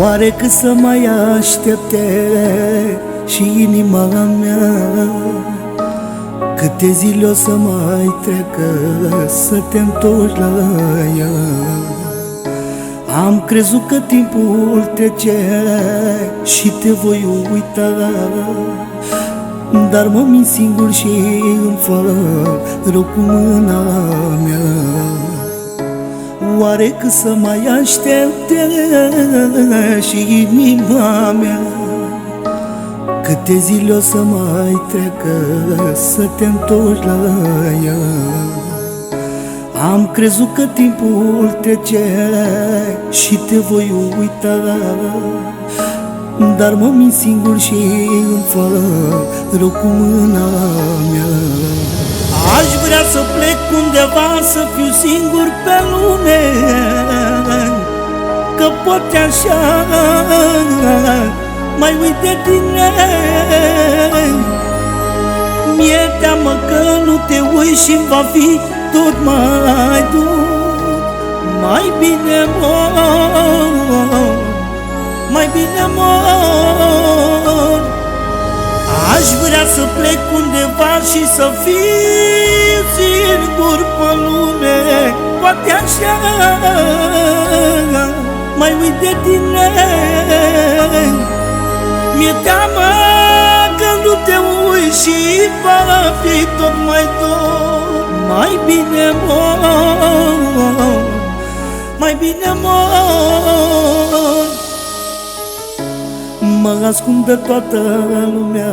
Oare cât să mai aștepte și inima mea? Câte zile o să mai trecă să te întorci la ea? Am crezut că timpul trece și te voi uita Dar mă mint singur și îmi fac rău cu mâna mea Oare că să mai aștepte și inima mea? Câte zile o să mai trecă să te întorci la ea? Am crezut că timpul trece și te voi uita Dar mă mint singur și îmi fac rău cu mâna mea Aș vrea să plec undeva să fiu singur pe lume Că poate așa. Mai uit de tine. Mi-e teamă că nu te uiți și va fi tot mai dur. Mai bine mor, mai bine mor Aș vrea să plec undeva și să fiu singur pe lume. Poate așa mai uit de tine. Mi-e teamă că nu te uiți și va fi tot mai dor Mai bine mor, mai bine mor Mă ascund de toată lumea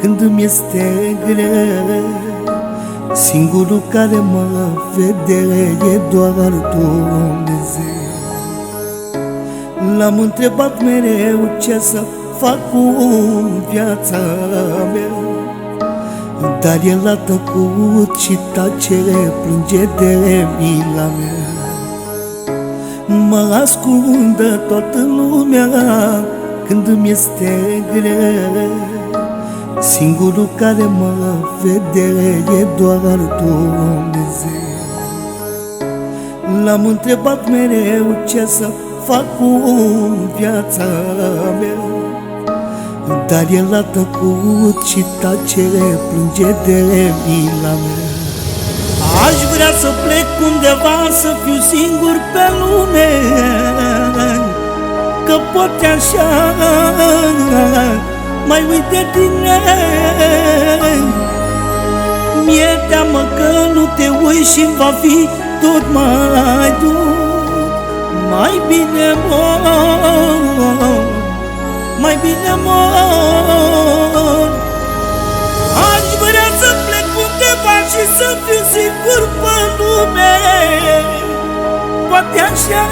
când îmi este greu. Singurul care mă vede e doar Dumnezeu. L-am întrebat mereu ce să fac cu viața mea Dar el a tăcut și tace, plânge de mila mea. Mă ascundă toată lumea când îmi este greu. Singurul care mă vede e doar Dumnezeu. L-am întrebat mereu ce să fac cu viața mea. Dar el a tăcut și tace, plânge de mila mea. Aș vrea să plec undeva să fiu singur pe lume Că poate așa mai uit de tine Mi-e teamă că nu te uiți și va fi tot mai dur. Mai bine mor, mai bine mor. Aș vrea să plec undeva și să fiu singur pe lume. Poate așa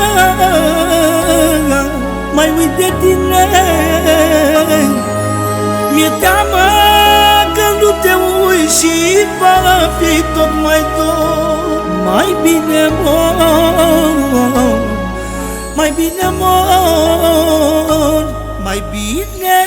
mai uit de tine. Mi-e teamă că nu te uiți și va fi tot mai dor Mai bine mor, mai bine mor, mai bine